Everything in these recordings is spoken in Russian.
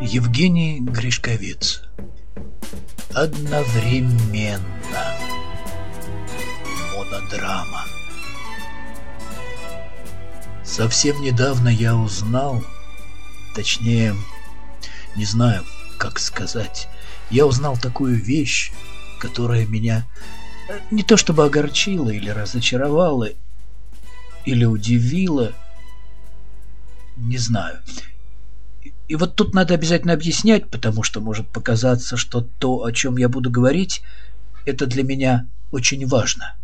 Евгений Гришковец. Одновременно. Монодрама. Совсем недавно я узнал, точнее, не знаю, как сказать, я узнал такую вещь, которая меня не то чтобы огорчила или разочаровала, или удивила, не знаю. И вот тут надо обязательно объяснять, потому что может показаться, что то, о чем я буду говорить, это для меня очень важно.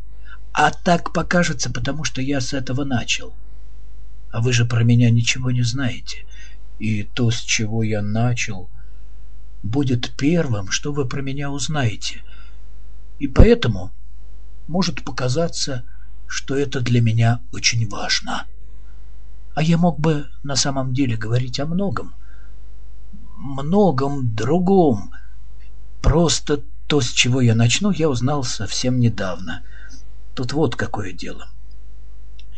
А так покажется, потому что я с этого начал. А вы же про меня ничего не знаете. И то, с чего я начал, будет первым, что вы про меня узнаете. И поэтому может показаться, что это для меня очень важно. А я мог бы на самом деле говорить о многом — многом другом. Просто то, с чего я начну, я узнал совсем недавно. Тут вот какое дело.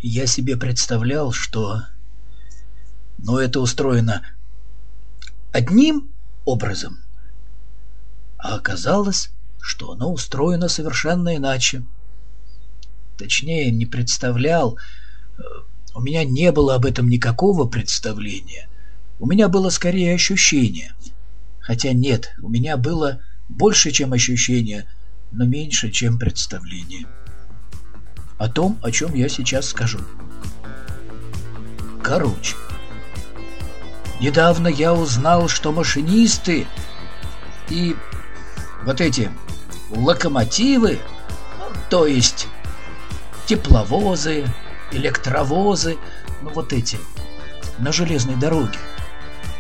Я себе представлял, что... Но ну, это устроено одним образом. А оказалось, что оно устроено совершенно иначе. Точнее, не представлял. Э, у меня не было об этом никакого представления. У меня было скорее ощущение. Хотя нет, у меня было больше, чем ощущение, но меньше, чем представление. О том, о чем я сейчас скажу. Короче, недавно я узнал, что машинисты и вот эти локомотивы, то есть тепловозы, электровозы, ну вот эти, на железной дороге,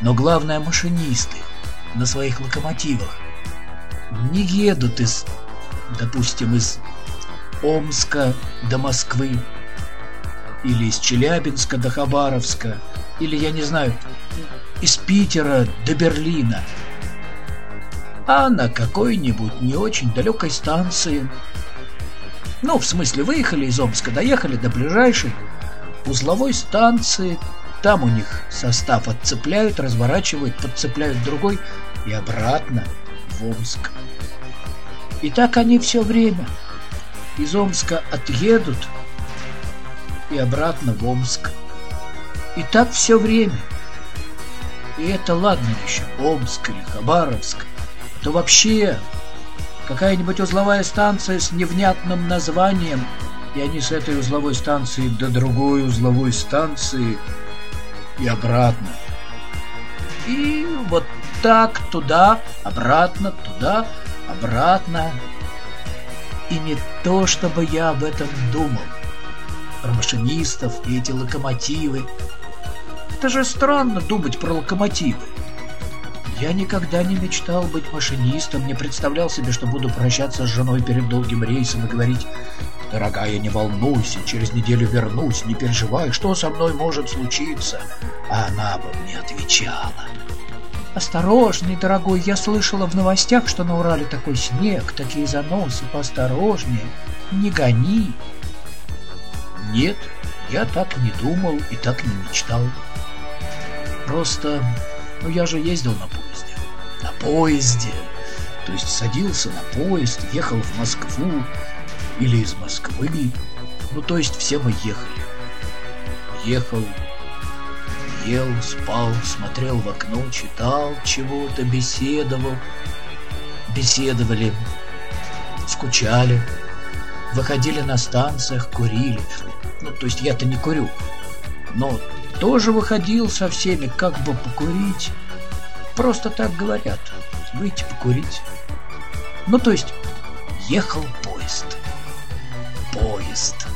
но главное машинисты на своих локомотивах не едут из, допустим, из Омска до Москвы или из Челябинска до Хабаровска или, я не знаю, из Питера до Берлина, а на какой-нибудь не очень далекой станции. Ну, в смысле, выехали из Омска, доехали до ближайшей узловой станции, там у них состав отцепляют, разворачивают, подцепляют другой и обратно в Омск. И так они все время. Из Омска отъедут и обратно в Омск. И так все время. И это ладно еще, Омск или Хабаровск. То вообще какая-нибудь узловая станция с невнятным названием, и они с этой узловой станции до другой узловой станции – и обратно. И вот так туда, обратно, туда, обратно. И не то, чтобы я об этом думал. Про машинистов и эти локомотивы. Это же странно думать про локомотивы. Я никогда не мечтал быть машинистом, не представлял себе, что буду прощаться с женой перед долгим рейсом и говорить «Дорогая, не волнуйся, через неделю вернусь, не переживай, что со мной может случиться?» А она бы мне отвечала «Осторожней, дорогой, я слышала в новостях, что на Урале такой снег, такие заносы, поосторожнее, не гони». Нет, я так не думал и так не мечтал. Просто, ну я же ездил на. На поезде. То есть садился на поезд, ехал в Москву, или из Москвы. Ну, то есть все мы ехали. Ехал, ел, спал, смотрел в окно, читал чего-то, беседовал. Беседовали, скучали, выходили на станциях, курили. Ну, то есть я-то не курю, но тоже выходил со всеми, как бы покурить. Просто так говорят, выйти покурить. Ну, то есть ехал поезд поезд.